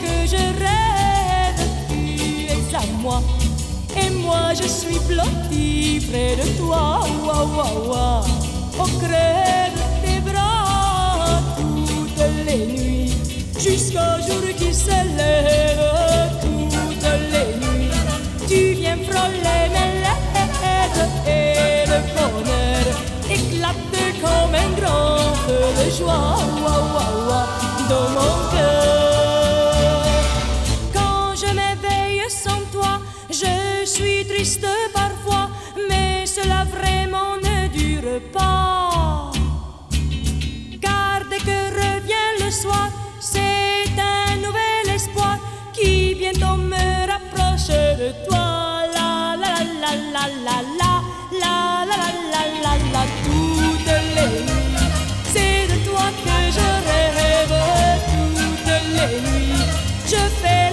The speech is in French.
que je rêve, tu es à moi. Et moi je suis blotti près de toi, ouah, ouah, ouah. Au crève tes bras toutes les nuits, jusqu'au jour qui se lève. Je suis triste parfois, mais cela vraiment ne dure pas. Car dès que revient le soir, c'est un nouvel espoir qui bientôt me rapproche de toi. La la la la la la la la la la la la toutes les nuits, c'est de toi que je rêve toutes les nuits. Je fais